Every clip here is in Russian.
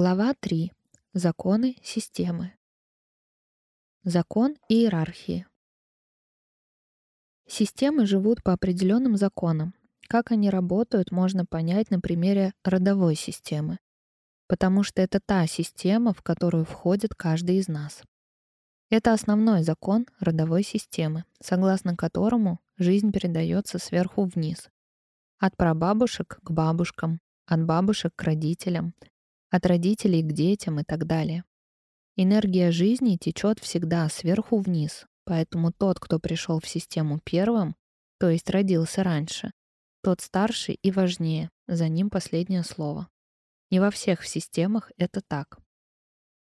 Глава 3. Законы системы. Закон иерархии. Системы живут по определенным законам. Как они работают, можно понять на примере родовой системы, потому что это та система, в которую входит каждый из нас. Это основной закон родовой системы, согласно которому жизнь передается сверху вниз, от прабабушек к бабушкам, от бабушек к родителям, от родителей к детям и так далее. Энергия жизни течет всегда сверху вниз, поэтому тот, кто пришел в систему первым, то есть родился раньше, тот старше и важнее, за ним последнее слово. Не во всех системах это так.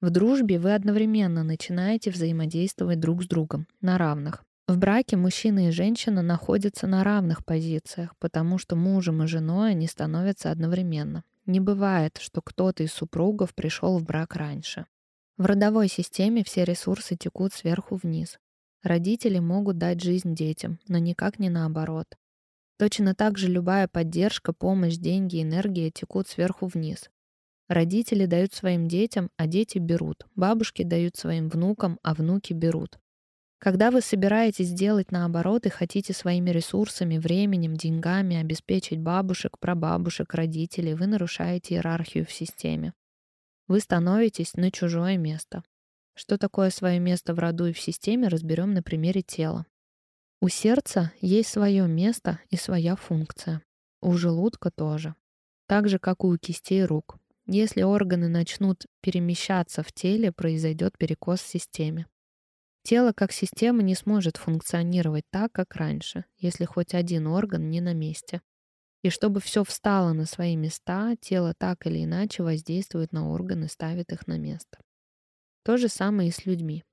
В дружбе вы одновременно начинаете взаимодействовать друг с другом на равных. В браке мужчина и женщина находятся на равных позициях, потому что мужем и женой они становятся одновременно. Не бывает, что кто-то из супругов пришел в брак раньше. В родовой системе все ресурсы текут сверху вниз. Родители могут дать жизнь детям, но никак не наоборот. Точно так же любая поддержка, помощь, деньги, энергия текут сверху вниз. Родители дают своим детям, а дети берут. Бабушки дают своим внукам, а внуки берут. Когда вы собираетесь делать наоборот и хотите своими ресурсами, временем, деньгами обеспечить бабушек, прабабушек, родителей, вы нарушаете иерархию в системе. Вы становитесь на чужое место. Что такое свое место в роду и в системе, разберем на примере тела. У сердца есть свое место и своя функция. У желудка тоже. Так же, как и у кистей рук. Если органы начнут перемещаться в теле, произойдет перекос в системе. Тело как система не сможет функционировать так, как раньше, если хоть один орган не на месте. И чтобы все встало на свои места, тело так или иначе воздействует на органы, ставит их на место. То же самое и с людьми.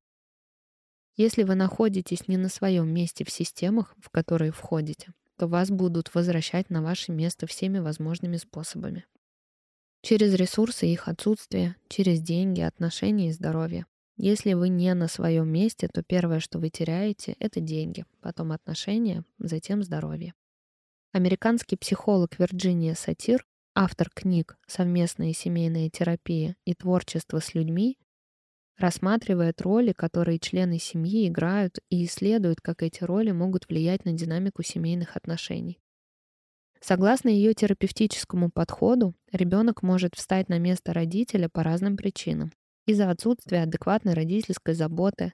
Если вы находитесь не на своем месте в системах, в которые входите, то вас будут возвращать на ваше место всеми возможными способами. Через ресурсы их отсутствия, через деньги, отношения и здоровье. Если вы не на своем месте, то первое, что вы теряете, это деньги, потом отношения, затем здоровье. Американский психолог Вирджиния Сатир, автор книг «Совместная семейная терапия» и «Творчество с людьми», рассматривает роли, которые члены семьи играют и исследует, как эти роли могут влиять на динамику семейных отношений. Согласно ее терапевтическому подходу, ребенок может встать на место родителя по разным причинам из-за отсутствия адекватной родительской заботы,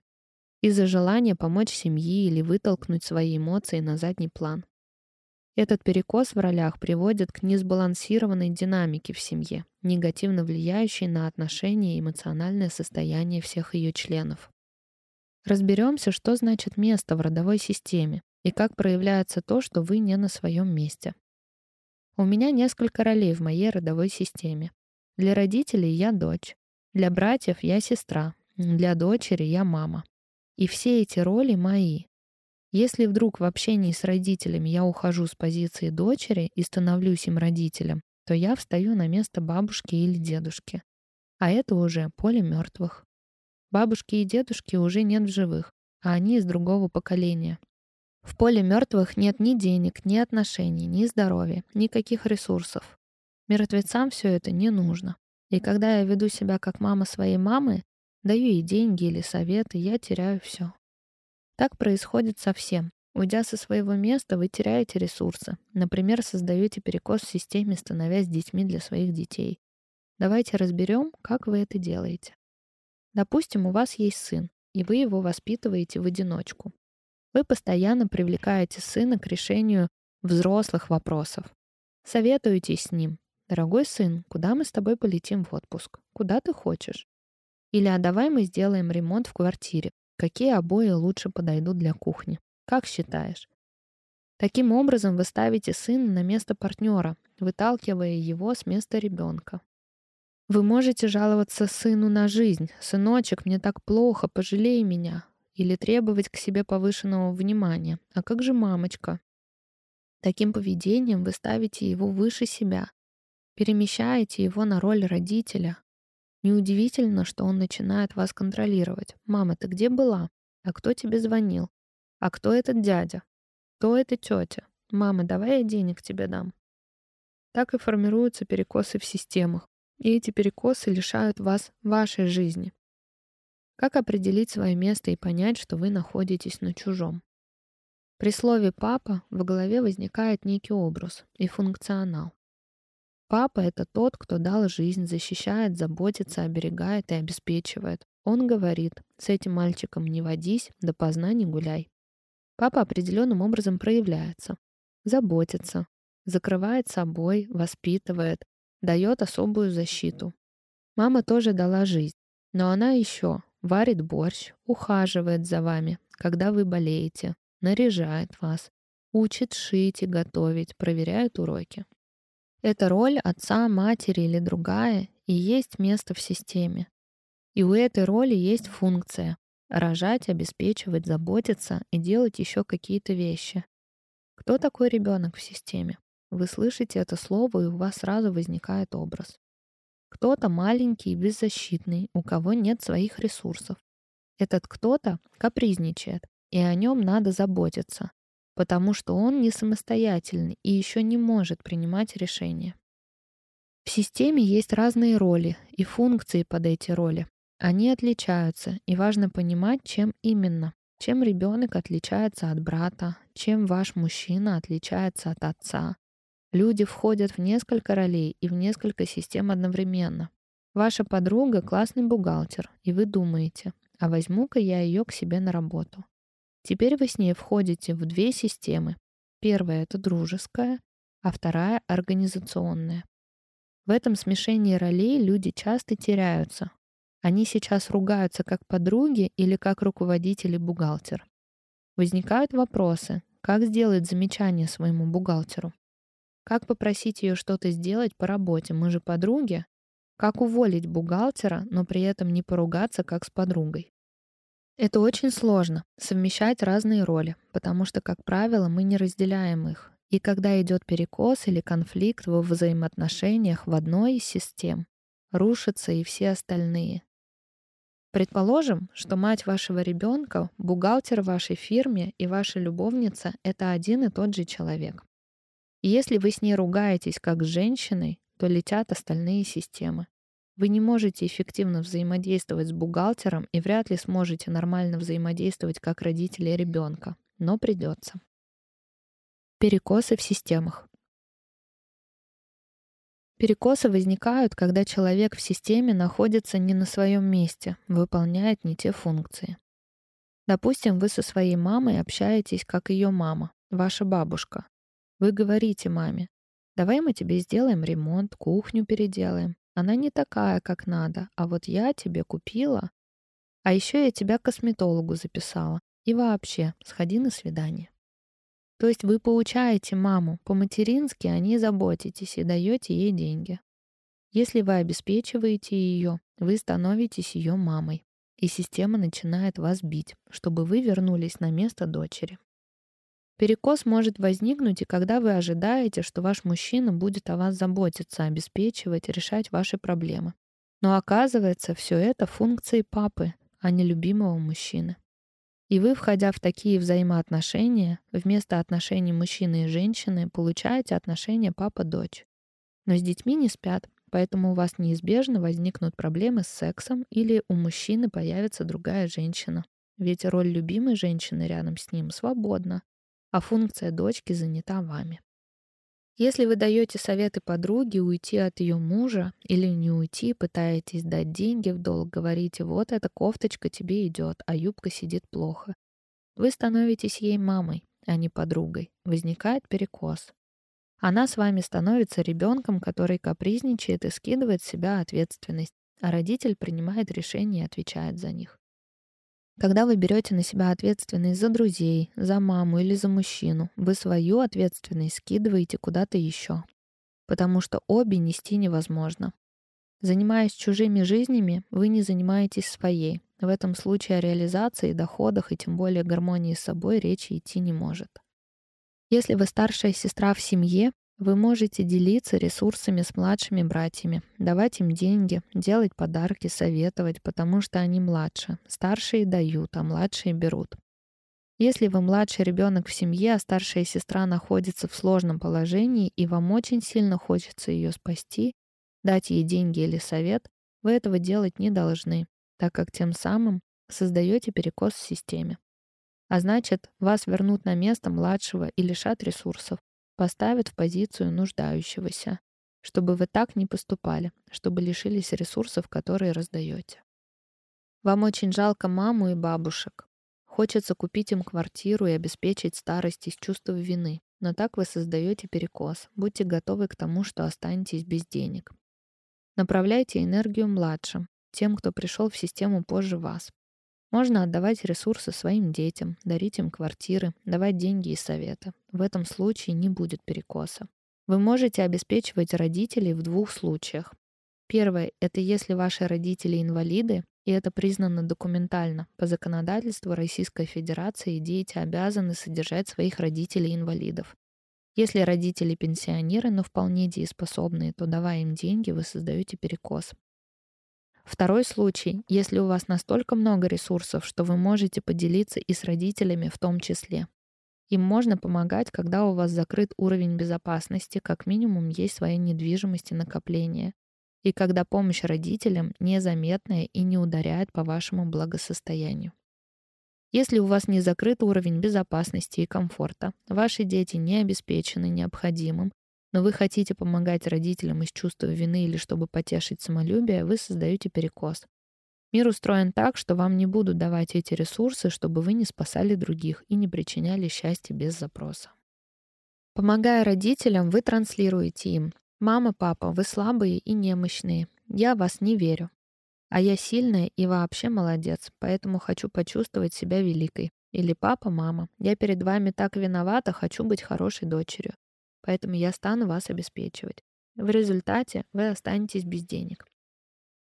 из-за желания помочь семье или вытолкнуть свои эмоции на задний план. Этот перекос в ролях приводит к несбалансированной динамике в семье, негативно влияющей на отношения и эмоциональное состояние всех ее членов. Разберемся, что значит место в родовой системе и как проявляется то, что вы не на своем месте. У меня несколько ролей в моей родовой системе. Для родителей я дочь, для братьев я сестра, для дочери я мама. И все эти роли мои. Если вдруг в общении с родителями я ухожу с позиции дочери и становлюсь им родителем, то я встаю на место бабушки или дедушки. А это уже поле мертвых. Бабушки и дедушки уже нет в живых, а они из другого поколения. В поле мертвых нет ни денег, ни отношений, ни здоровья, никаких ресурсов. Мертвецам все это не нужно. И когда я веду себя как мама своей мамы, даю ей деньги или советы, я теряю все. Так происходит со всем. Уйдя со своего места, вы теряете ресурсы. Например, создаете перекос в системе, становясь детьми для своих детей. Давайте разберем, как вы это делаете. Допустим, у вас есть сын, и вы его воспитываете в одиночку. Вы постоянно привлекаете сына к решению взрослых вопросов. Советуетесь с ним, «Дорогой сын, куда мы с тобой полетим в отпуск? Куда ты хочешь?» Или «А давай мы сделаем ремонт в квартире. Какие обои лучше подойдут для кухни? Как считаешь?» Таким образом вы ставите сына на место партнера, выталкивая его с места ребенка. Вы можете жаловаться сыну на жизнь. «Сыночек, мне так плохо, пожалей меня». Или требовать к себе повышенного внимания. «А как же мамочка?» Таким поведением вы ставите его выше себя, перемещаете его на роль родителя. Неудивительно, что он начинает вас контролировать. «Мама, ты где была? А кто тебе звонил? А кто этот дядя? Кто эта тетя? Мама, давай я денег тебе дам». Так и формируются перекосы в системах. и эти перекосы лишают вас вашей жизни. Как определить свое место и понять, что вы находитесь на чужом? При слове «папа» в голове возникает некий образ и функционал. Папа — это тот, кто дал жизнь, защищает, заботится, оберегает и обеспечивает. Он говорит, с этим мальчиком не водись, допоздна не гуляй. Папа определенным образом проявляется. Заботится, закрывает собой, воспитывает, дает особую защиту. Мама тоже дала жизнь, но она еще варит борщ, ухаживает за вами, когда вы болеете, наряжает вас, учит шить и готовить, проверяет уроки. Эта роль отца, матери или другая и есть место в системе. И у этой роли есть функция — рожать, обеспечивать, заботиться и делать еще какие-то вещи. Кто такой ребенок в системе? Вы слышите это слово, и у вас сразу возникает образ. Кто-то маленький и беззащитный, у кого нет своих ресурсов. Этот кто-то капризничает, и о нем надо заботиться, потому что он не самостоятельный и еще не может принимать решения. В системе есть разные роли и функции под эти роли. Они отличаются, и важно понимать, чем именно. Чем ребенок отличается от брата, чем ваш мужчина отличается от отца. Люди входят в несколько ролей и в несколько систем одновременно. Ваша подруга — классный бухгалтер, и вы думаете, а возьму-ка я ее к себе на работу. Теперь вы с ней входите в две системы. Первая — это дружеская, а вторая — организационная. В этом смешении ролей люди часто теряются. Они сейчас ругаются как подруги или как руководитель и бухгалтер. Возникают вопросы, как сделать замечание своему бухгалтеру? Как попросить ее что-то сделать по работе? Мы же подруги. Как уволить бухгалтера, но при этом не поругаться, как с подругой? Это очень сложно — совмещать разные роли, потому что, как правило, мы не разделяем их. И когда идет перекос или конфликт во взаимоотношениях в одной из систем, рушатся и все остальные. Предположим, что мать вашего ребенка, бухгалтер вашей фирме и ваша любовница — это один и тот же человек. И если вы с ней ругаетесь как с женщиной, то летят остальные системы. Вы не можете эффективно взаимодействовать с бухгалтером и вряд ли сможете нормально взаимодействовать как родители ребенка, но придется. Перекосы в системах. Перекосы возникают, когда человек в системе находится не на своем месте, выполняет не те функции. Допустим, вы со своей мамой общаетесь как ее мама, ваша бабушка. Вы говорите маме, давай мы тебе сделаем ремонт, кухню переделаем. Она не такая, как надо, а вот я тебе купила. А еще я тебя к косметологу записала. И вообще, сходи на свидание. То есть вы получаете маму по-матерински, о ней заботитесь и даете ей деньги. Если вы обеспечиваете ее, вы становитесь ее мамой, и система начинает вас бить, чтобы вы вернулись на место дочери. Перекос может возникнуть и когда вы ожидаете, что ваш мужчина будет о вас заботиться, обеспечивать, решать ваши проблемы. Но оказывается, все это функции папы, а не любимого мужчины. И вы, входя в такие взаимоотношения, вместо отношений мужчины и женщины, получаете отношения папа-дочь. Но с детьми не спят, поэтому у вас неизбежно возникнут проблемы с сексом или у мужчины появится другая женщина. Ведь роль любимой женщины рядом с ним свободна, а функция дочки занята вами. Если вы даете советы подруге уйти от ее мужа или не уйти, пытаетесь дать деньги в долг, говорите, вот эта кофточка тебе идет, а юбка сидит плохо. Вы становитесь ей мамой, а не подругой. Возникает перекос. Она с вами становится ребенком, который капризничает и скидывает с себя ответственность, а родитель принимает решения и отвечает за них. Когда вы берете на себя ответственность за друзей, за маму или за мужчину, вы свою ответственность скидываете куда-то еще. Потому что обе нести невозможно. Занимаясь чужими жизнями, вы не занимаетесь своей. В этом случае о реализации, доходах и тем более гармонии с собой речи идти не может. Если вы старшая сестра в семье, вы можете делиться ресурсами с младшими братьями, давать им деньги, делать подарки, советовать, потому что они младше. Старшие дают, а младшие берут. Если вы младший ребенок в семье, а старшая сестра находится в сложном положении, и вам очень сильно хочется ее спасти, дать ей деньги или совет, вы этого делать не должны, так как тем самым создаете перекос в системе. А значит, вас вернут на место младшего и лишат ресурсов, поставят в позицию нуждающегося, чтобы вы так не поступали, чтобы лишились ресурсов, которые раздаете. Вам очень жалко маму и бабушек. Хочется купить им квартиру и обеспечить старость из чувства вины, но так вы создаете перекос. Будьте готовы к тому, что останетесь без денег. Направляйте энергию младшим, тем, кто пришел в систему позже вас. Можно отдавать ресурсы своим детям, дарить им квартиры, давать деньги и советы. В этом случае не будет перекоса. Вы можете обеспечивать родителей в двух случаях. Первое — это если ваши родители инвалиды, и это признано документально. По законодательству Российской Федерации дети обязаны содержать своих родителей-инвалидов. Если родители пенсионеры, но вполне дееспособные, то давая им деньги, вы создаете перекос. Второй случай, если у вас настолько много ресурсов, что вы можете поделиться и с родителями в том числе. Им можно помогать, когда у вас закрыт уровень безопасности, как минимум есть своя недвижимость и накопление и когда помощь родителям незаметная и не ударяет по вашему благосостоянию. Если у вас не закрыт уровень безопасности и комфорта, ваши дети не обеспечены необходимым, но вы хотите помогать родителям из чувства вины или чтобы потешить самолюбие, вы создаете перекос. Мир устроен так, что вам не будут давать эти ресурсы, чтобы вы не спасали других и не причиняли счастье без запроса. Помогая родителям, вы транслируете им «Мама, папа, вы слабые и немощные. Я вас не верю. А я сильная и вообще молодец, поэтому хочу почувствовать себя великой. Или папа, мама, я перед вами так виновата, хочу быть хорошей дочерью. Поэтому я стану вас обеспечивать. В результате вы останетесь без денег.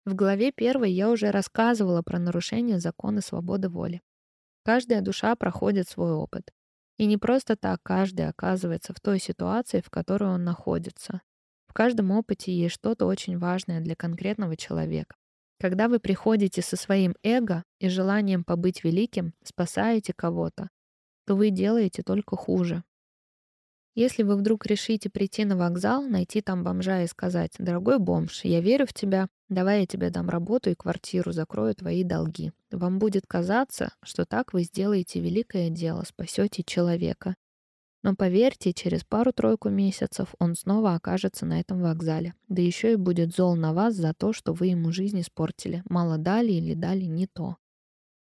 В главе первой я уже рассказывала про нарушение закона свободы воли. Каждая душа проходит свой опыт. И не просто так каждый оказывается в той ситуации, в которой он находится. В каждом опыте есть что-то очень важное для конкретного человека. Когда вы приходите со своим эго и желанием побыть великим, спасаете кого-то, то вы делаете только хуже. Если вы вдруг решите прийти на вокзал, найти там бомжа и сказать «Дорогой бомж, я верю в тебя, давай я тебе дам работу и квартиру, закрою твои долги», вам будет казаться, что так вы сделаете великое дело, спасете человека. Но поверьте, через пару-тройку месяцев он снова окажется на этом вокзале. Да еще и будет зол на вас за то, что вы ему жизнь испортили, мало дали или дали не то.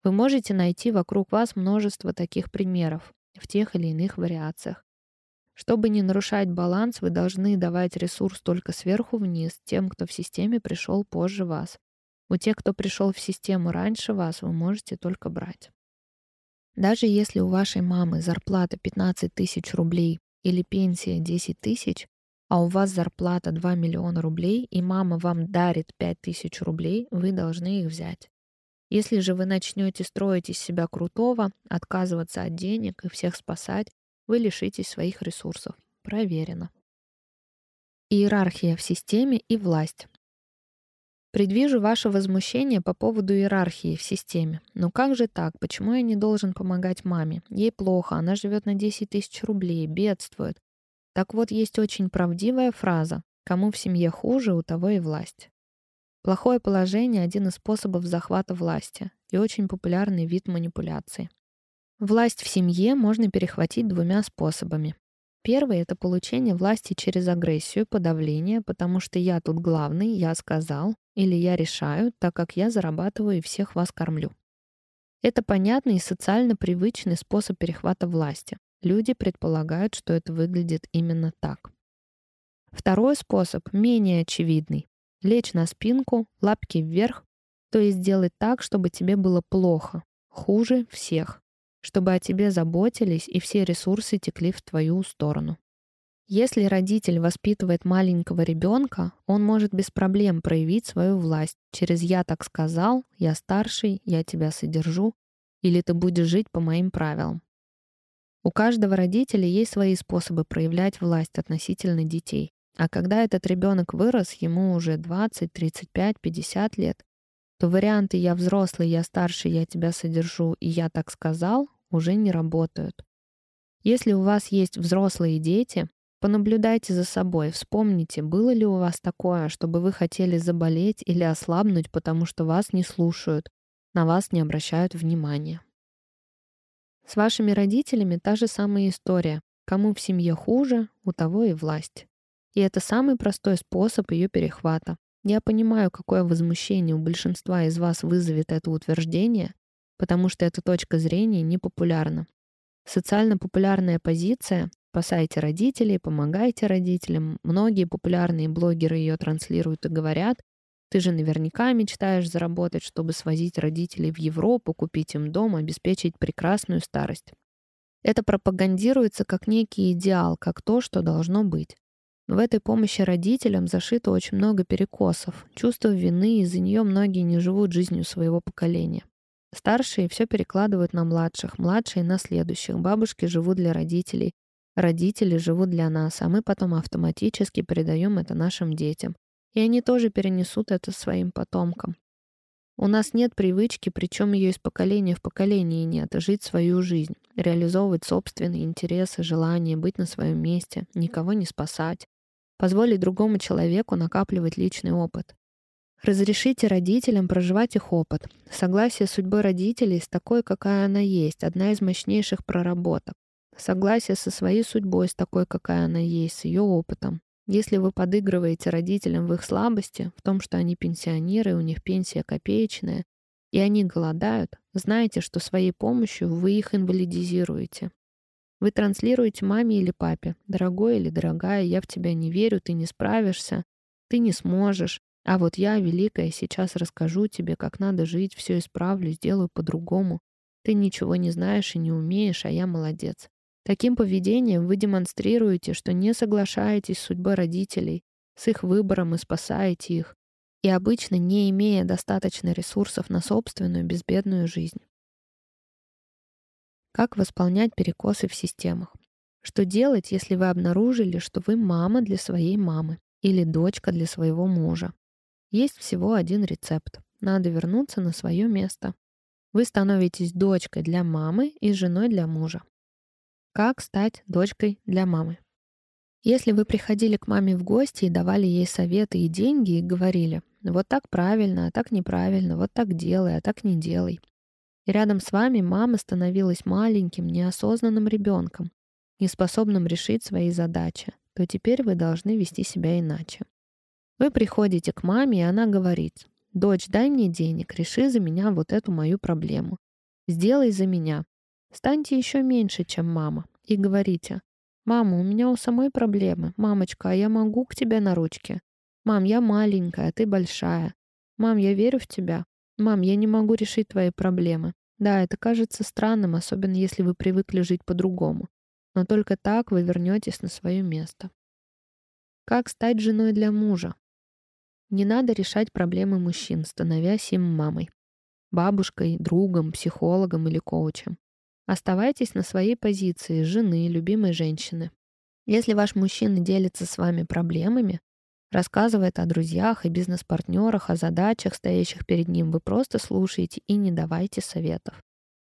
Вы можете найти вокруг вас множество таких примеров в тех или иных вариациях. Чтобы не нарушать баланс, вы должны давать ресурс только сверху вниз тем, кто в системе пришел позже вас. У тех, кто пришел в систему раньше вас, вы можете только брать. Даже если у вашей мамы зарплата 15 тысяч рублей или пенсия 10 тысяч, а у вас зарплата 2 миллиона рублей, и мама вам дарит 5 тысяч рублей, вы должны их взять. Если же вы начнете строить из себя крутого, отказываться от денег и всех спасать, вы лишитесь своих ресурсов. Проверено. Иерархия в системе и власть. Предвижу ваше возмущение по поводу иерархии в системе. Но как же так? Почему я не должен помогать маме? Ей плохо, она живет на 10 тысяч рублей, бедствует. Так вот, есть очень правдивая фраза «Кому в семье хуже, у того и власть». Плохое положение – один из способов захвата власти и очень популярный вид манипуляции. Власть в семье можно перехватить двумя способами. Первый — это получение власти через агрессию, подавление, потому что я тут главный, я сказал, или я решаю, так как я зарабатываю и всех вас кормлю. Это понятный и социально привычный способ перехвата власти. Люди предполагают, что это выглядит именно так. Второй способ менее очевидный. Лечь на спинку, лапки вверх, то есть сделать так, чтобы тебе было плохо, хуже всех чтобы о тебе заботились и все ресурсы текли в твою сторону. Если родитель воспитывает маленького ребенка, он может без проблем проявить свою власть через «я так сказал», «я старший», «я тебя содержу» или «ты будешь жить по моим правилам». У каждого родителя есть свои способы проявлять власть относительно детей. А когда этот ребенок вырос, ему уже 20, 35, 50 лет, то варианты «я взрослый», «я старший», «я тебя содержу» и «я так сказал» уже не работают. Если у вас есть взрослые дети, Понаблюдайте за собой, вспомните, было ли у вас такое, чтобы вы хотели заболеть или ослабнуть, потому что вас не слушают, на вас не обращают внимания. С вашими родителями та же самая история. Кому в семье хуже, у того и власть. И это самый простой способ ее перехвата. Я понимаю, какое возмущение у большинства из вас вызовет это утверждение, потому что эта точка зрения непопулярна. Социально популярная позиция «спасайте родителей», «помогайте родителям». Многие популярные блогеры ее транслируют и говорят, ты же наверняка мечтаешь заработать, чтобы свозить родителей в Европу, купить им дом, обеспечить прекрасную старость. Это пропагандируется как некий идеал, как то, что должно быть. В этой помощи родителям зашито очень много перекосов, чувство вины, из-за нее многие не живут жизнью своего поколения. Старшие все перекладывают на младших, младшие — на следующих. Бабушки живут для родителей, родители живут для нас, а мы потом автоматически передаем это нашим детям. И они тоже перенесут это своим потомкам. У нас нет привычки, причем ее из поколения в поколение нет, жить свою жизнь, реализовывать собственные интересы, желания, быть на своем месте, никого не спасать, позволить другому человеку накапливать личный опыт. Разрешите родителям проживать их опыт. Согласие с судьбой родителей с такой, какая она есть, одна из мощнейших проработок. Согласие со своей судьбой с такой, какая она есть, с ее опытом. Если вы подыгрываете родителям в их слабости, в том, что они пенсионеры, у них пенсия копеечная, и они голодают, знайте, что своей помощью вы их инвалидизируете. Вы транслируете маме или папе, дорогой или дорогая, я в тебя не верю, ты не справишься, ты не сможешь, а вот я, великая, сейчас расскажу тебе, как надо жить, все исправлю, сделаю по-другому. Ты ничего не знаешь и не умеешь, а я молодец. Таким поведением вы демонстрируете, что не соглашаетесь с судьбой родителей, с их выбором и спасаете их, и обычно не имея достаточно ресурсов на собственную безбедную жизнь. Как восполнять перекосы в системах? Что делать, если вы обнаружили, что вы мама для своей мамы или дочка для своего мужа? Есть всего один рецепт. Надо вернуться на свое место. Вы становитесь дочкой для мамы и женой для мужа. Как стать дочкой для мамы? Если вы приходили к маме в гости и давали ей советы и деньги и говорили «вот так правильно, а так неправильно, вот так делай, а так не делай», и рядом с вами мама становилась маленьким, неосознанным ребенком, неспособным решить свои задачи, то теперь вы должны вести себя иначе. Вы приходите к маме, и она говорит, «Дочь, дай мне денег, реши за меня вот эту мою проблему. Сделай за меня. Станьте еще меньше, чем мама, и говорите, «Мама, у меня у самой проблемы. Мамочка, а я могу к тебе на ручке? Мам, я маленькая, а ты большая. Мам, я верю в тебя. Мам, я не могу решить твои проблемы. Да, это кажется странным, особенно если вы привыкли жить по-другому. Но только так вы вернетесь на свое место. Как стать женой для мужа? Не надо решать проблемы мужчин, становясь им мамой, бабушкой, другом, психологом или коучем. Оставайтесь на своей позиции жены, любимой женщины. Если ваш мужчина делится с вами проблемами, рассказывает о друзьях и бизнес-партнерах, о задачах, стоящих перед ним, вы просто слушаете и не давайте советов.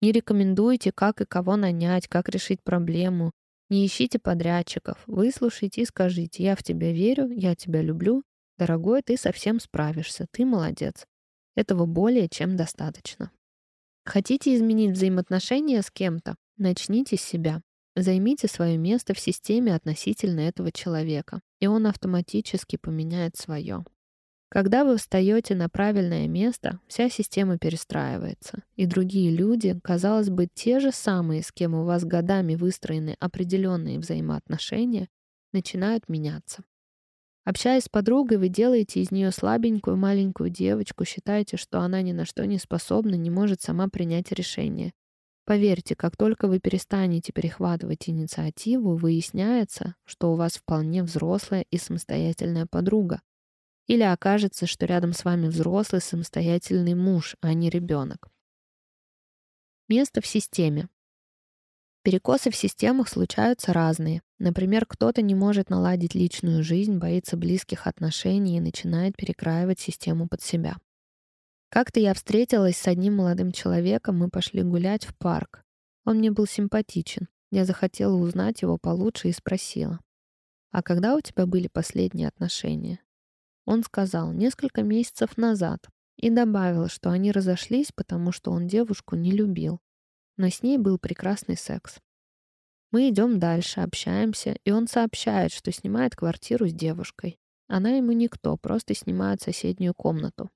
Не рекомендуйте, как и кого нанять, как решить проблему. Не ищите подрядчиков. Выслушайте и скажите, я в тебя верю, я тебя люблю, Дорогой, ты совсем справишься, ты молодец. Этого более чем достаточно. Хотите изменить взаимоотношения с кем-то? Начните с себя. Займите свое место в системе относительно этого человека, и он автоматически поменяет свое. Когда вы встаете на правильное место, вся система перестраивается, и другие люди, казалось бы, те же самые, с кем у вас годами выстроены определенные взаимоотношения, начинают меняться. Общаясь с подругой, вы делаете из нее слабенькую маленькую девочку, считаете, что она ни на что не способна, не может сама принять решение. Поверьте, как только вы перестанете перехватывать инициативу, выясняется, что у вас вполне взрослая и самостоятельная подруга. Или окажется, что рядом с вами взрослый самостоятельный муж, а не ребенок. Место в системе. Перекосы в системах случаются разные. Например, кто-то не может наладить личную жизнь, боится близких отношений и начинает перекраивать систему под себя. Как-то я встретилась с одним молодым человеком, мы пошли гулять в парк. Он мне был симпатичен. Я захотела узнать его получше и спросила. «А когда у тебя были последние отношения?» Он сказал «несколько месяцев назад» и добавил, что они разошлись, потому что он девушку не любил, но с ней был прекрасный секс. Мы идем дальше, общаемся, и он сообщает, что снимает квартиру с девушкой. Она ему никто, просто снимает соседнюю комнату.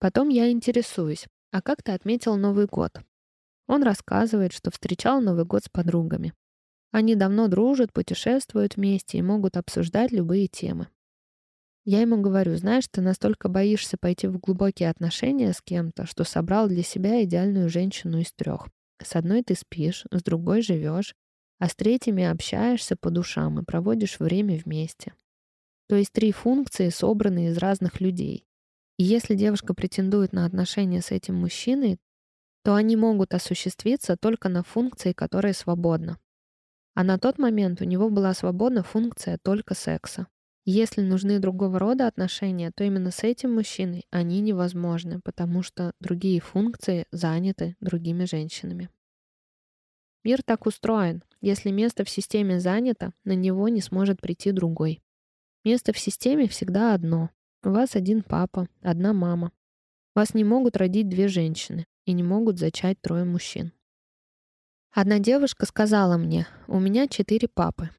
Потом я интересуюсь, а как ты отметил Новый год? Он рассказывает, что встречал Новый год с подругами. Они давно дружат, путешествуют вместе и могут обсуждать любые темы. Я ему говорю, знаешь, ты настолько боишься пойти в глубокие отношения с кем-то, что собрал для себя идеальную женщину из трех. С одной ты спишь, с другой живешь, а с третьими общаешься по душам и проводишь время вместе. То есть три функции собраны из разных людей. Если девушка претендует на отношения с этим мужчиной, то они могут осуществиться только на функции, которая свободна. А на тот момент у него была свободна функция только секса. Если нужны другого рода отношения, то именно с этим мужчиной они невозможны, потому что другие функции заняты другими женщинами. Мир так устроен. Если место в системе занято, на него не сможет прийти другой. Место в системе всегда одно. У вас один папа, одна мама. Вас не могут родить две женщины и не могут зачать трое мужчин. Одна девушка сказала мне, у меня четыре папы.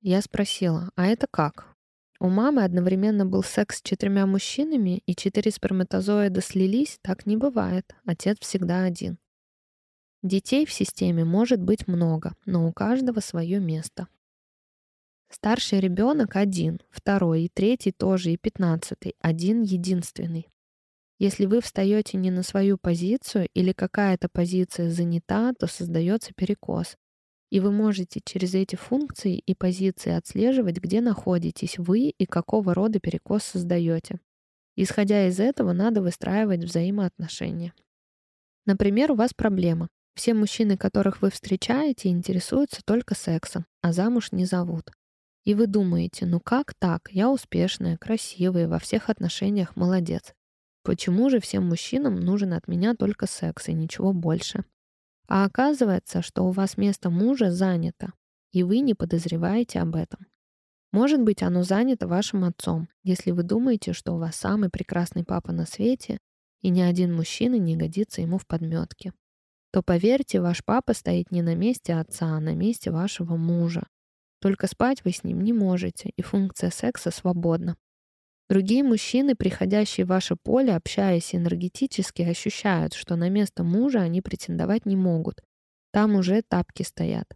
Я спросила, а это как? У мамы одновременно был секс с четырьмя мужчинами, и четыре сперматозоида слились, так не бывает. Отец всегда один. Детей в системе может быть много, но у каждого свое место. Старший ребенок один, второй и третий тоже, и пятнадцатый, один единственный. Если вы встаете не на свою позицию или какая-то позиция занята, то создается перекос. И вы можете через эти функции и позиции отслеживать, где находитесь вы и какого рода перекос создаете. Исходя из этого, надо выстраивать взаимоотношения. Например, у вас проблема. Все мужчины, которых вы встречаете, интересуются только сексом, а замуж не зовут. И вы думаете, ну как так? Я успешная, красивая, во всех отношениях молодец. Почему же всем мужчинам нужен от меня только секс и ничего больше? А оказывается, что у вас место мужа занято, и вы не подозреваете об этом. Может быть, оно занято вашим отцом, если вы думаете, что у вас самый прекрасный папа на свете, и ни один мужчина не годится ему в подметке. То поверьте, ваш папа стоит не на месте отца, а на месте вашего мужа. Только спать вы с ним не можете, и функция секса свободна. Другие мужчины, приходящие в ваше поле, общаясь энергетически, ощущают, что на место мужа они претендовать не могут. Там уже тапки стоят.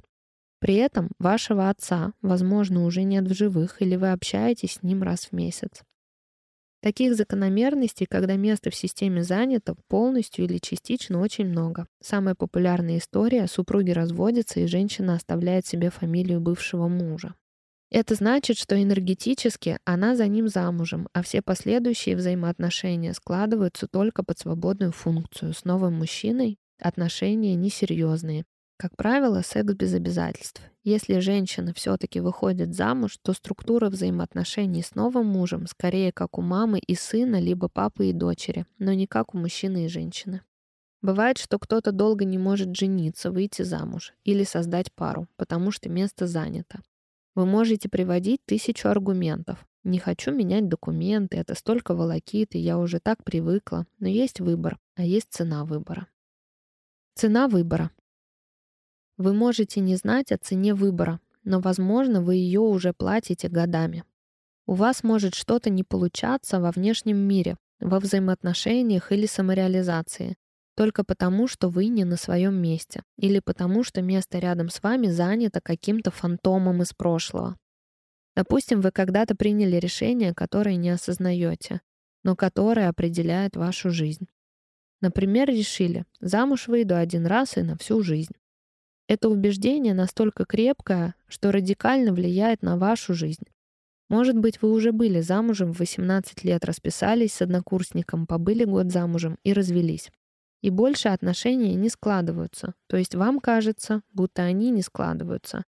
При этом вашего отца, возможно, уже нет в живых, или вы общаетесь с ним раз в месяц. Таких закономерностей, когда место в системе занято полностью или частично, очень много. Самая популярная история — супруги разводятся, и женщина оставляет себе фамилию бывшего мужа. Это значит, что энергетически она за ним замужем, а все последующие взаимоотношения складываются только под свободную функцию. С новым мужчиной отношения несерьезные. Как правило, секс без обязательств. Если женщина все-таки выходит замуж, то структура взаимоотношений с новым мужем скорее как у мамы и сына, либо папы и дочери, но не как у мужчины и женщины. Бывает, что кто-то долго не может жениться, выйти замуж или создать пару, потому что место занято. Вы можете приводить тысячу аргументов. Не хочу менять документы, это столько волокит, и я уже так привыкла. Но есть выбор, а есть цена выбора. Цена выбора. Вы можете не знать о цене выбора, но, возможно, вы ее уже платите годами. У вас может что-то не получаться во внешнем мире, во взаимоотношениях или самореализации только потому, что вы не на своем месте, или потому, что место рядом с вами занято каким-то фантомом из прошлого. Допустим, вы когда-то приняли решение, которое не осознаете, но которое определяет вашу жизнь. Например, решили, замуж выйду один раз и на всю жизнь. Это убеждение настолько крепкое, что радикально влияет на вашу жизнь. Может быть, вы уже были замужем в 18 лет, расписались с однокурсником, побыли год замужем и развелись и больше отношения не складываются. То есть вам кажется, будто они не складываются.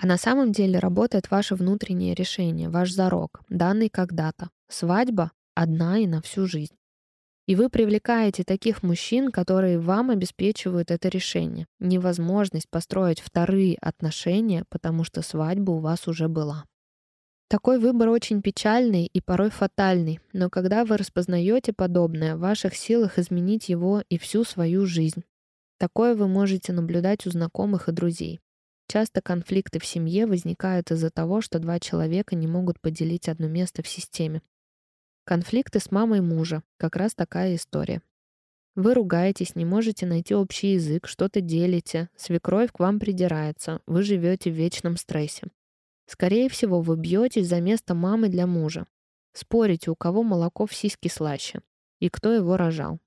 А на самом деле работает ваше внутреннее решение, ваш зарок, данный когда-то. Свадьба одна и на всю жизнь. И вы привлекаете таких мужчин, которые вам обеспечивают это решение. Невозможность построить вторые отношения, потому что свадьба у вас уже была. Такой выбор очень печальный и порой фатальный, но когда вы распознаете подобное, в ваших силах изменить его и всю свою жизнь. Такое вы можете наблюдать у знакомых и друзей. Часто конфликты в семье возникают из-за того, что два человека не могут поделить одно место в системе. Конфликты с мамой мужа — как раз такая история. Вы ругаетесь, не можете найти общий язык, что-то делите, свекровь к вам придирается, вы живете в вечном стрессе. Скорее всего, вы бьетесь за место мамы для мужа. Спорите, у кого молоко в сиськи слаще и кто его рожал.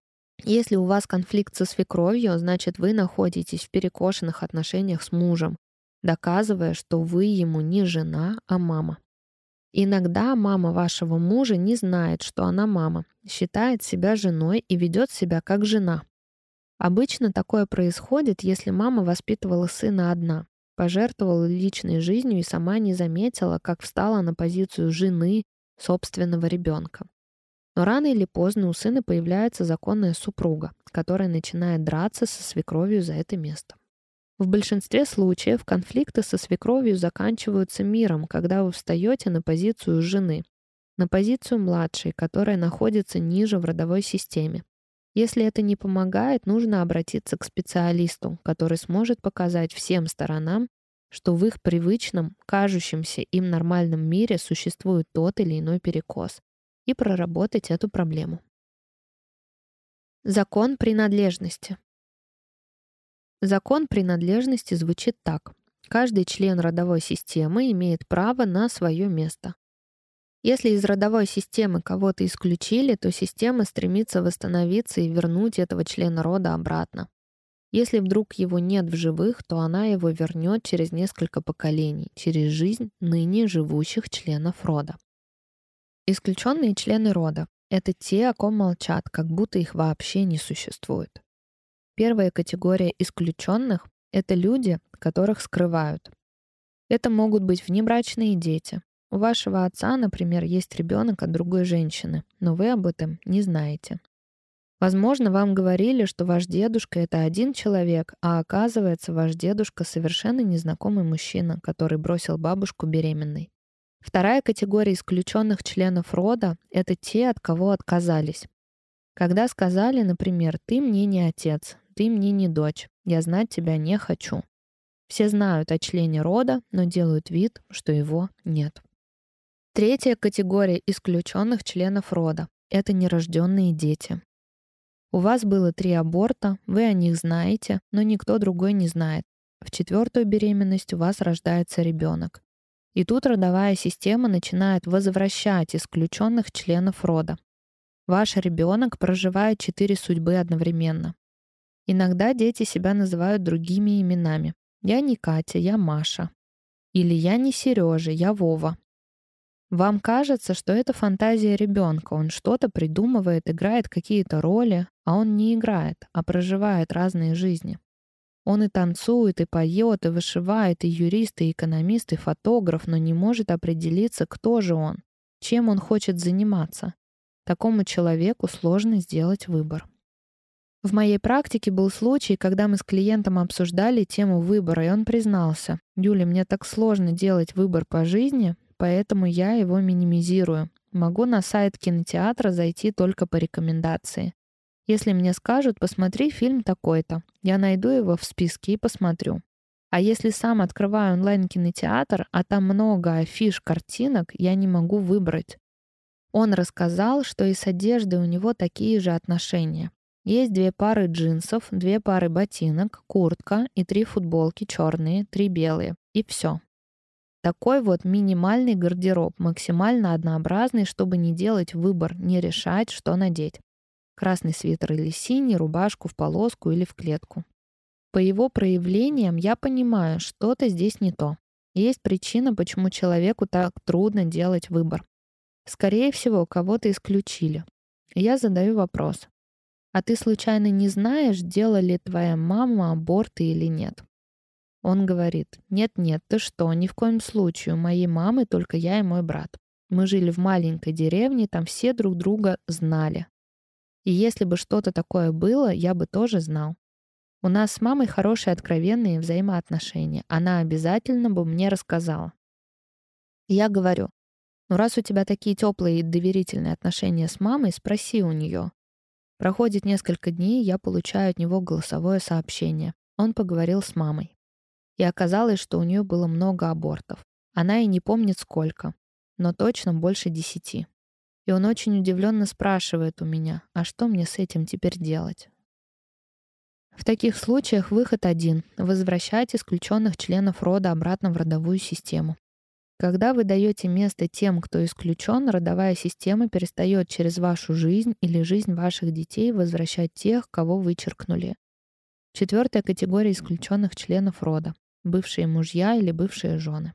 Если у вас конфликт со свекровью, значит, вы находитесь в перекошенных отношениях с мужем, доказывая, что вы ему не жена, а мама. Иногда мама вашего мужа не знает, что она мама, считает себя женой и ведет себя как жена. Обычно такое происходит, если мама воспитывала сына одна, пожертвовала личной жизнью и сама не заметила, как встала на позицию жены собственного ребенка. Но рано или поздно у сына появляется законная супруга, которая начинает драться со свекровью за это место. В большинстве случаев конфликты со свекровью заканчиваются миром, когда вы встаете на позицию жены, на позицию младшей, которая находится ниже в родовой системе. Если это не помогает, нужно обратиться к специалисту, который сможет показать всем сторонам, что в их привычном, кажущемся им нормальном мире существует тот или иной перекос, и проработать эту проблему. Закон принадлежности. Закон принадлежности звучит так. Каждый член родовой системы имеет право на свое место. Если из родовой системы кого-то исключили, то система стремится восстановиться и вернуть этого члена рода обратно. Если вдруг его нет в живых, то она его вернет через несколько поколений, через жизнь ныне живущих членов рода. Исключенные члены рода — это те, о ком молчат, как будто их вообще не существует. Первая категория исключенных — это люди, которых скрывают. Это могут быть внебрачные дети, у вашего отца, например, есть ребенок от другой женщины, но вы об этом не знаете. Возможно, вам говорили, что ваш дедушка — это один человек, а оказывается, ваш дедушка — совершенно незнакомый мужчина, который бросил бабушку беременной. Вторая категория исключенных членов рода — это те, от кого отказались. Когда сказали, например, «ты мне не отец», «ты мне не дочь», «я знать тебя не хочу». Все знают о члене рода, но делают вид, что его нет. Третья категория исключенных членов рода — это нерожденные дети. У вас было три аборта, вы о них знаете, но никто другой не знает. В четвертую беременность у вас рождается ребенок. И тут родовая система начинает возвращать исключенных членов рода. Ваш ребенок проживает четыре судьбы одновременно. Иногда дети себя называют другими именами. Я не Катя, я Маша. Или я не Сережа, я Вова. Вам кажется, что это фантазия ребенка, он что-то придумывает, играет какие-то роли, а он не играет, а проживает разные жизни. Он и танцует, и поет, и вышивает, и юрист, и экономист, и фотограф, но не может определиться, кто же он, чем он хочет заниматься. Такому человеку сложно сделать выбор. В моей практике был случай, когда мы с клиентом обсуждали тему выбора, и он признался, «Юля, мне так сложно делать выбор по жизни, поэтому я его минимизирую. Могу на сайт кинотеатра зайти только по рекомендации. Если мне скажут, посмотри фильм такой-то, я найду его в списке и посмотрю. А если сам открываю онлайн-кинотеатр, а там много афиш, картинок, я не могу выбрать. Он рассказал, что и с одеждой у него такие же отношения. Есть две пары джинсов, две пары ботинок, куртка и три футболки черные, три белые. И все. Такой вот минимальный гардероб, максимально однообразный, чтобы не делать выбор, не решать, что надеть. Красный свитер или синий, рубашку в полоску или в клетку. По его проявлениям я понимаю, что-то здесь не то. Есть причина, почему человеку так трудно делать выбор. Скорее всего, кого-то исключили. Я задаю вопрос. А ты случайно не знаешь, делала ли твоя мама аборты или нет? Он говорит, нет-нет, ты что, ни в коем случае, у моей мамы только я и мой брат. Мы жили в маленькой деревне, там все друг друга знали. И если бы что-то такое было, я бы тоже знал. У нас с мамой хорошие откровенные взаимоотношения. Она обязательно бы мне рассказала. Я говорю, Но раз у тебя такие теплые и доверительные отношения с мамой, спроси у нее. Проходит несколько дней, я получаю от него голосовое сообщение. Он поговорил с мамой. И оказалось, что у нее было много абортов. Она и не помнит сколько, но точно больше десяти. И он очень удивленно спрашивает у меня, а что мне с этим теперь делать? В таких случаях выход один — возвращать исключенных членов рода обратно в родовую систему. Когда вы даете место тем, кто исключен, родовая система перестает через вашу жизнь или жизнь ваших детей возвращать тех, кого вычеркнули. Четвертая категория исключенных членов рода — бывшие мужья или бывшие жены.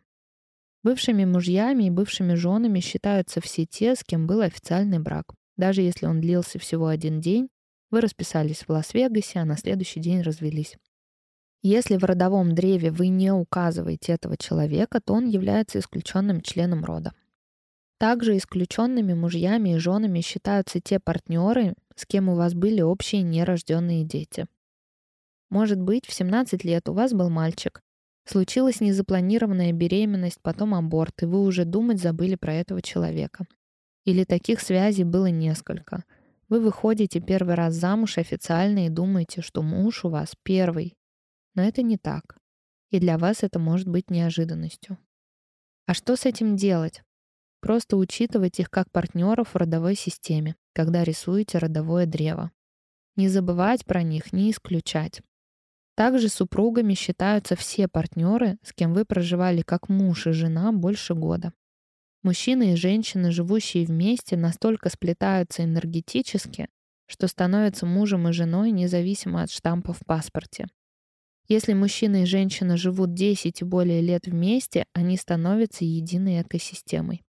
Бывшими мужьями и бывшими женами считаются все те, с кем был официальный брак. Даже если он длился всего один день, вы расписались в Лас-Вегасе, а на следующий день развелись. Если в родовом древе вы не указываете этого человека, то он является исключенным членом рода. Также исключенными мужьями и женами считаются те партнеры, с кем у вас были общие нерожденные дети. Может быть, в 17 лет у вас был мальчик. Случилась незапланированная беременность, потом аборт, и вы уже думать забыли про этого человека. Или таких связей было несколько. Вы выходите первый раз замуж официально и думаете, что муж у вас первый, но это не так. И для вас это может быть неожиданностью. А что с этим делать? Просто учитывать их как партнеров в родовой системе, когда рисуете родовое древо. Не забывать про них, не исключать. Также супругами считаются все партнеры, с кем вы проживали как муж и жена больше года. Мужчины и женщины, живущие вместе, настолько сплетаются энергетически, что становятся мужем и женой независимо от штампа в паспорте. Если мужчина и женщина живут 10 и более лет вместе, они становятся единой экосистемой.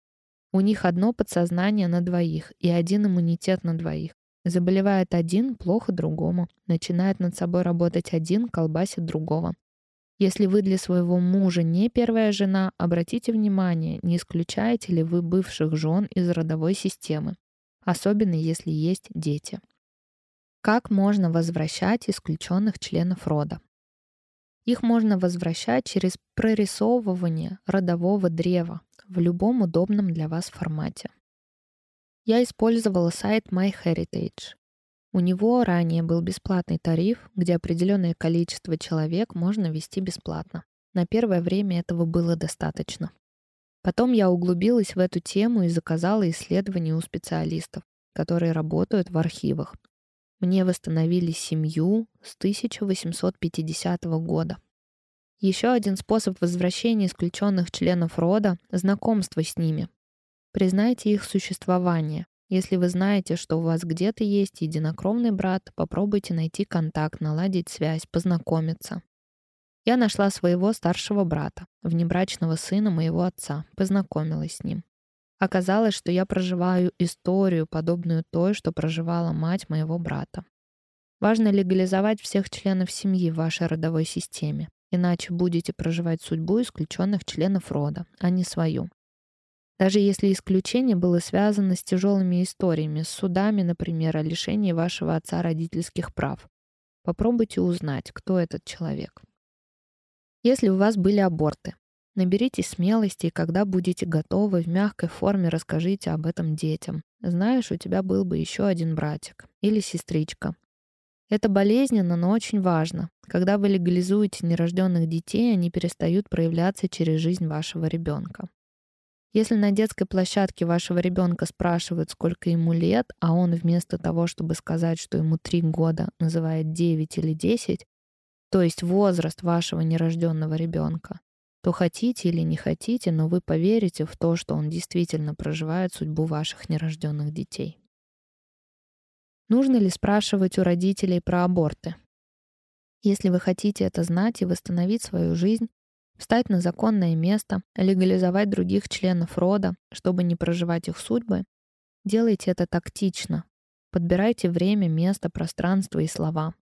У них одно подсознание на двоих и один иммунитет на двоих. Заболевает один, плохо другому. Начинает над собой работать один, колбасит другого. Если вы для своего мужа не первая жена, обратите внимание, не исключаете ли вы бывших жен из родовой системы, особенно если есть дети. Как можно возвращать исключенных членов рода? Их можно возвращать через прорисовывание родового древа в любом удобном для вас формате. Я использовала сайт MyHeritage. У него ранее был бесплатный тариф, где определенное количество человек можно вести бесплатно. На первое время этого было достаточно. Потом я углубилась в эту тему и заказала исследования у специалистов, которые работают в архивах, мне восстановили семью с 1850 года. Еще один способ возвращения исключенных членов рода — знакомство с ними. Признайте их существование. Если вы знаете, что у вас где-то есть единокровный брат, попробуйте найти контакт, наладить связь, познакомиться. Я нашла своего старшего брата, внебрачного сына моего отца, познакомилась с ним. Оказалось, что я проживаю историю, подобную той, что проживала мать моего брата. Важно легализовать всех членов семьи в вашей родовой системе, иначе будете проживать судьбу исключенных членов рода, а не свою. Даже если исключение было связано с тяжелыми историями, с судами, например, о лишении вашего отца родительских прав. Попробуйте узнать, кто этот человек. Если у вас были аборты, Наберитесь смелости, и когда будете готовы, в мягкой форме расскажите об этом детям. Знаешь, у тебя был бы еще один братик или сестричка. Это болезненно, но очень важно. Когда вы легализуете нерожденных детей, они перестают проявляться через жизнь вашего ребенка. Если на детской площадке вашего ребенка спрашивают, сколько ему лет, а он вместо того, чтобы сказать, что ему 3 года, называет 9 или 10, то есть возраст вашего нерожденного ребенка, то хотите или не хотите, но вы поверите в то, что он действительно проживает судьбу ваших нерожденных детей. Нужно ли спрашивать у родителей про аборты? Если вы хотите это знать и восстановить свою жизнь, встать на законное место, легализовать других членов рода, чтобы не проживать их судьбы, делайте это тактично. Подбирайте время, место, пространство и слова.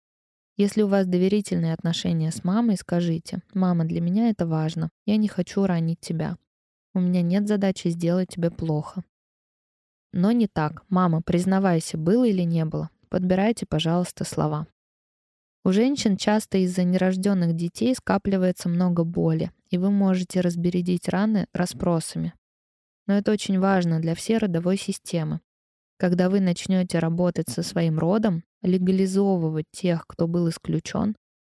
Если у вас доверительные отношения с мамой, скажите, «Мама, для меня это важно. Я не хочу ранить тебя. У меня нет задачи сделать тебе плохо». Но не так. «Мама, признавайся, было или не было». Подбирайте, пожалуйста, слова. У женщин часто из-за нерожденных детей скапливается много боли, и вы можете разбередить раны расспросами. Но это очень важно для всей родовой системы. Когда вы начнете работать со своим родом, легализовывать тех, кто был исключен,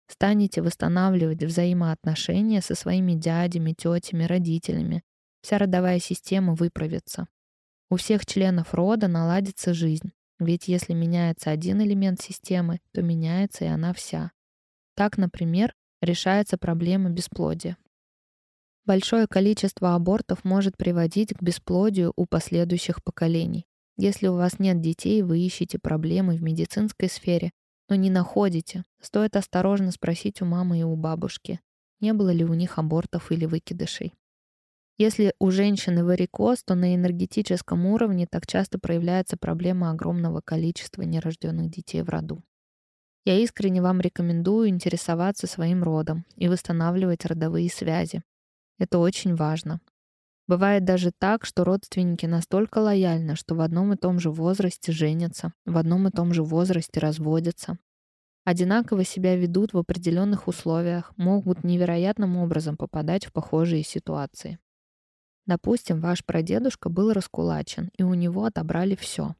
станете восстанавливать взаимоотношения со своими дядями, тетями, родителями, вся родовая система выправится. У всех членов рода наладится жизнь, ведь если меняется один элемент системы, то меняется и она вся. Так, например, решается проблема бесплодия. Большое количество абортов может приводить к бесплодию у последующих поколений. Если у вас нет детей, вы ищете проблемы в медицинской сфере, но не находите. Стоит осторожно спросить у мамы и у бабушки, не было ли у них абортов или выкидышей. Если у женщины варикоз, то на энергетическом уровне так часто проявляется проблема огромного количества нерожденных детей в роду. Я искренне вам рекомендую интересоваться своим родом и восстанавливать родовые связи. Это очень важно. Бывает даже так, что родственники настолько лояльны, что в одном и том же возрасте женятся, в одном и том же возрасте разводятся. Одинаково себя ведут в определенных условиях, могут невероятным образом попадать в похожие ситуации. Допустим, ваш прадедушка был раскулачен, и у него отобрали все.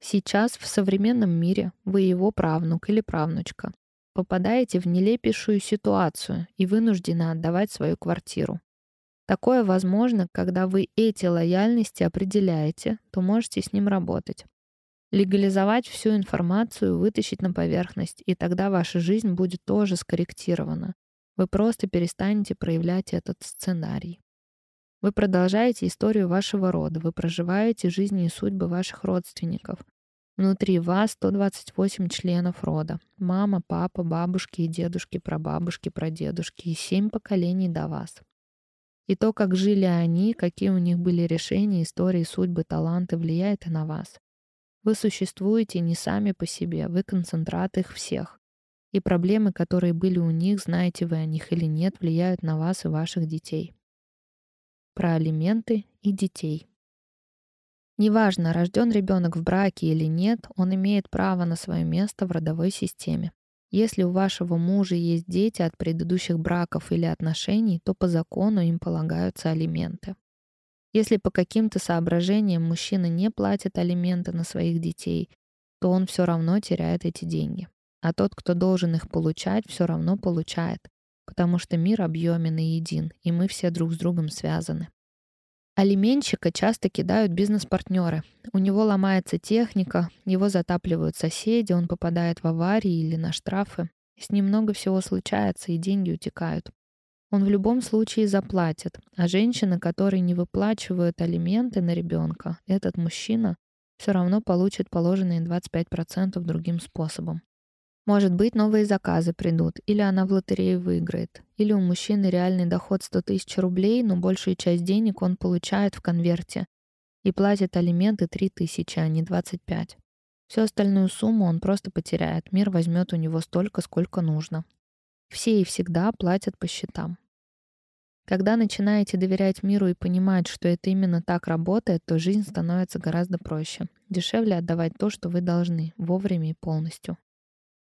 Сейчас в современном мире вы его правнук или правнучка. Попадаете в нелепейшую ситуацию и вынуждены отдавать свою квартиру. Такое возможно, когда вы эти лояльности определяете, то можете с ним работать. Легализовать всю информацию, вытащить на поверхность, и тогда ваша жизнь будет тоже скорректирована. Вы просто перестанете проявлять этот сценарий. Вы продолжаете историю вашего рода, вы проживаете жизни и судьбы ваших родственников. Внутри вас 128 членов рода. Мама, папа, бабушки и дедушки, прабабушки, прадедушки и семь поколений до вас. И то, как жили они, какие у них были решения, истории, судьбы, таланты, влияет и на вас. Вы существуете не сами по себе, вы концентрат их всех. И проблемы, которые были у них, знаете вы о них или нет, влияют на вас и ваших детей про алименты и детей. Неважно, рожден ребенок в браке или нет, он имеет право на свое место в родовой системе. Если у вашего мужа есть дети от предыдущих браков или отношений, то по закону им полагаются алименты. Если по каким-то соображениям мужчина не платит алименты на своих детей, то он все равно теряет эти деньги. А тот, кто должен их получать, все равно получает потому что мир объемен и един, и мы все друг с другом связаны. Алименщика часто кидают бизнес-партнеры. У него ломается техника, его затапливают соседи, он попадает в аварии или на штрафы. С ним много всего случается, и деньги утекают. Он в любом случае заплатит, а женщина, которой не выплачивают алименты на ребенка, этот мужчина все равно получит положенные 25% другим способом. Может быть, новые заказы придут, или она в лотерею выиграет, или у мужчины реальный доход 100 тысяч рублей, но большую часть денег он получает в конверте и платит алименты 3 тысячи, а не 25. Всю остальную сумму он просто потеряет, мир возьмет у него столько, сколько нужно. Все и всегда платят по счетам. Когда начинаете доверять миру и понимать, что это именно так работает, то жизнь становится гораздо проще. Дешевле отдавать то, что вы должны, вовремя и полностью.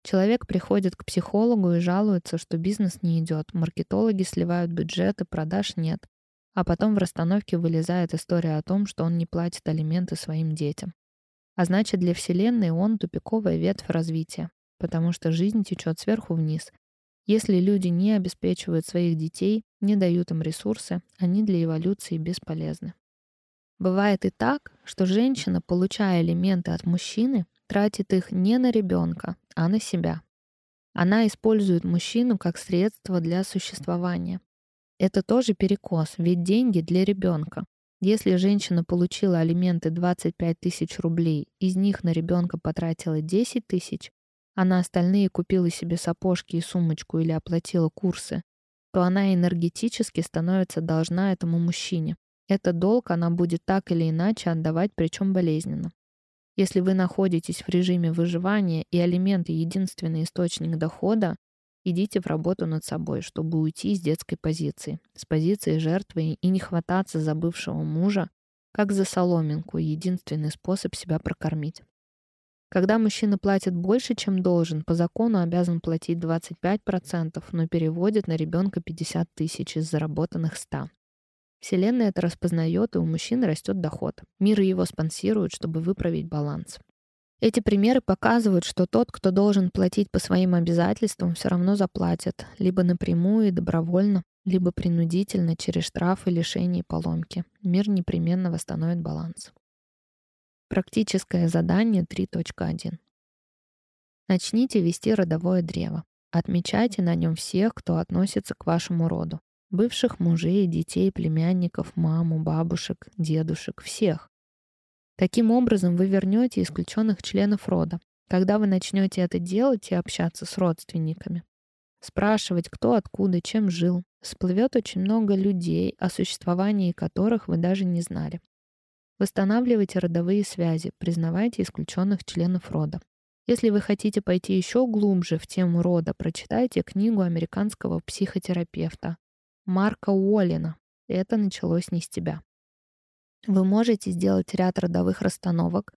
Человек приходит к психологу и жалуется, что бизнес не идет, маркетологи сливают бюджеты, продаж нет. А потом в расстановке вылезает история о том, что он не платит алименты своим детям. А значит, для Вселенной он тупиковая ветвь развития, потому что жизнь течет сверху вниз. Если люди не обеспечивают своих детей, не дают им ресурсы, они для эволюции бесполезны. Бывает и так, что женщина, получая элементы от мужчины, тратит их не на ребенка, а на себя. Она использует мужчину как средство для существования. Это тоже перекос, ведь деньги для ребенка. Если женщина получила алименты 25 тысяч рублей, из них на ребенка потратила 10 тысяч, а на остальные купила себе сапожки и сумочку или оплатила курсы, то она энергетически становится должна этому мужчине. Этот долг она будет так или иначе отдавать, причем болезненно. Если вы находитесь в режиме выживания и алименты — единственный источник дохода, идите в работу над собой, чтобы уйти из детской позиции, с позиции жертвы и не хвататься за бывшего мужа, как за соломинку, единственный способ себя прокормить. Когда мужчина платит больше, чем должен, по закону обязан платить 25%, но переводит на ребенка 50 тысяч из заработанных 100. Вселенная это распознает, и у мужчины растет доход. Мир его спонсирует, чтобы выправить баланс. Эти примеры показывают, что тот, кто должен платить по своим обязательствам, все равно заплатит, либо напрямую и добровольно, либо принудительно через штрафы, лишения и поломки. Мир непременно восстановит баланс. Практическое задание 3.1. Начните вести родовое древо. Отмечайте на нем всех, кто относится к вашему роду. Бывших мужей, детей, племянников, маму, бабушек, дедушек, всех. Таким образом вы вернете исключенных членов рода. Когда вы начнете это делать и общаться с родственниками, спрашивать, кто откуда, чем жил, всплывет очень много людей, о существовании которых вы даже не знали. Восстанавливайте родовые связи, признавайте исключенных членов рода. Если вы хотите пойти еще глубже в тему рода, прочитайте книгу американского психотерапевта Марка Уоллина «Это началось не с тебя». Вы можете сделать ряд родовых расстановок.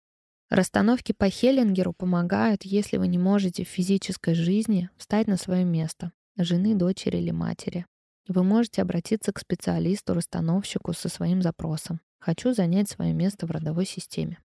Расстановки по Хеллингеру помогают, если вы не можете в физической жизни встать на свое место — жены, дочери или матери. Вы можете обратиться к специалисту-расстановщику со своим запросом. Хочу занять свое место в родовой системе.